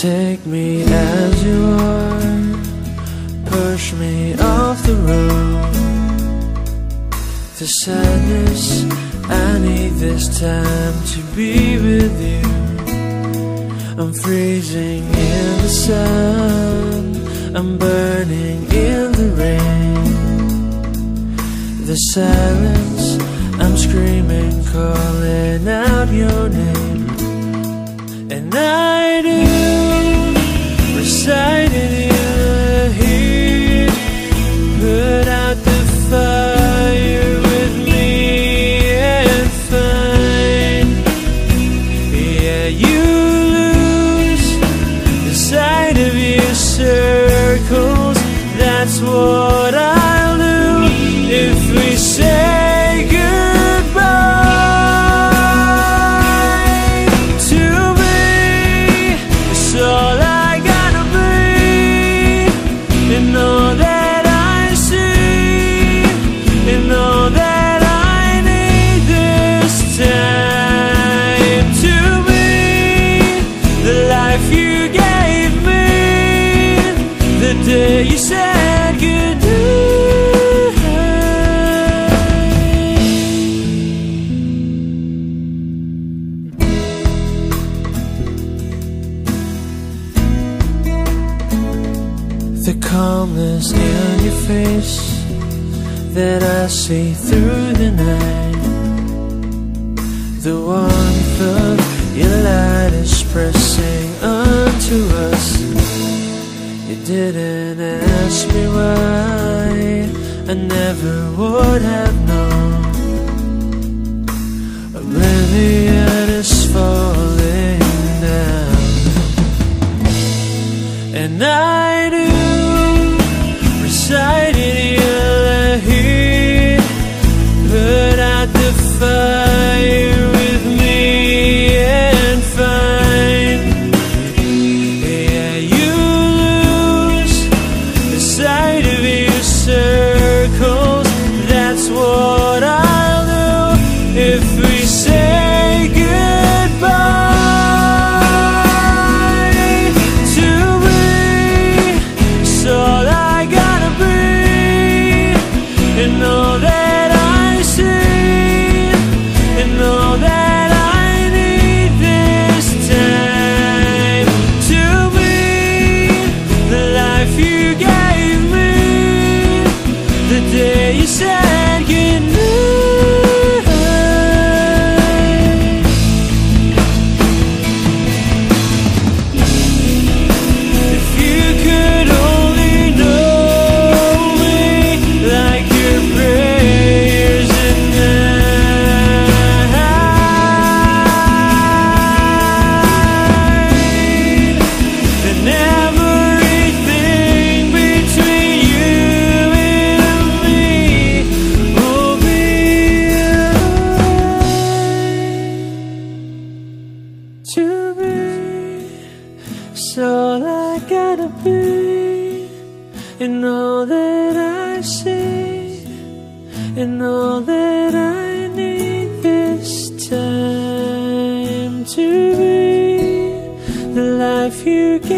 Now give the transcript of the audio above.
Take me as you are, push me off the road. The sadness, I need this time to be with you. I'm freezing in the sun, I'm burning in the rain. The silence, I'm screaming, calling out your name. And I do That's what I'll do if we say calmness in your face that I see through the night. The warmth of your light is pressing onto us. You didn't ask me why, I never would have known. Oblivion is falling down. And I do recite in your heat, put out the fire with me and find, yeah, you lose the sight of your circles. That's what and all that I see, and all that I need this time to be. The life you gave